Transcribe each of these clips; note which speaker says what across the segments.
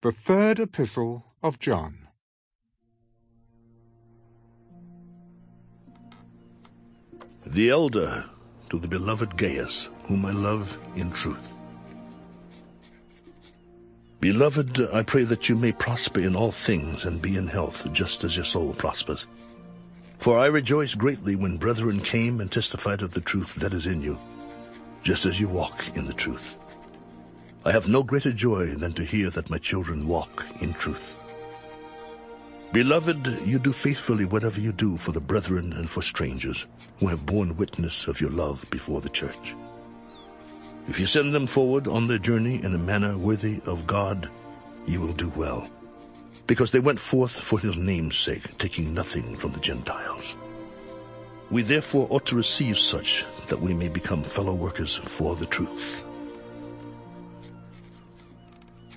Speaker 1: The Third Epistle of John.
Speaker 2: The elder to the beloved Gaius, whom I love in truth. Beloved, I pray that you may prosper in all things and be in health, just as your soul prospers. For I rejoice greatly when brethren came and testified of the truth that is in you, just as you walk in the truth. I have no greater joy than to hear that my children walk in truth. Beloved, you do faithfully whatever you do for the brethren and for strangers, who have borne witness of your love before the church. If you send them forward on their journey in a manner worthy of God, you will do well, because they went forth for his name's sake, taking nothing from the Gentiles. We therefore ought to receive such that we may become fellow workers for the truth.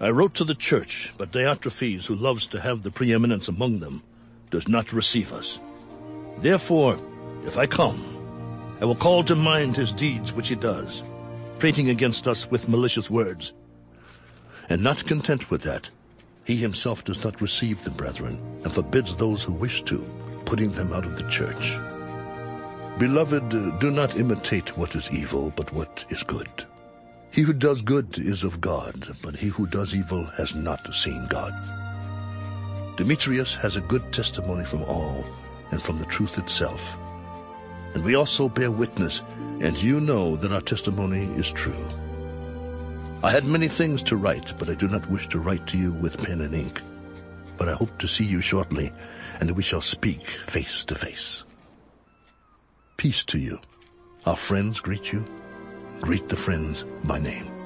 Speaker 2: I wrote to the church, but Diotrephes, who loves to have the preeminence among them, does not receive us. Therefore, if I come, I will call to mind his deeds which he does, prating against us with malicious words. And not content with that, he himself does not receive the brethren, and forbids those who wish to, putting them out of the church. Beloved, do not imitate what is evil, but what is good. He who does good is of God, but he who does evil has not seen God. Demetrius has a good testimony from all, and from the truth itself. And we also bear witness, and you know that our testimony is true. I had many things to write, but I do not wish to write to you with pen and ink. But I hope to see you shortly, and that we shall speak face to face. Peace to you. Our friends greet you. Greet the friends by name.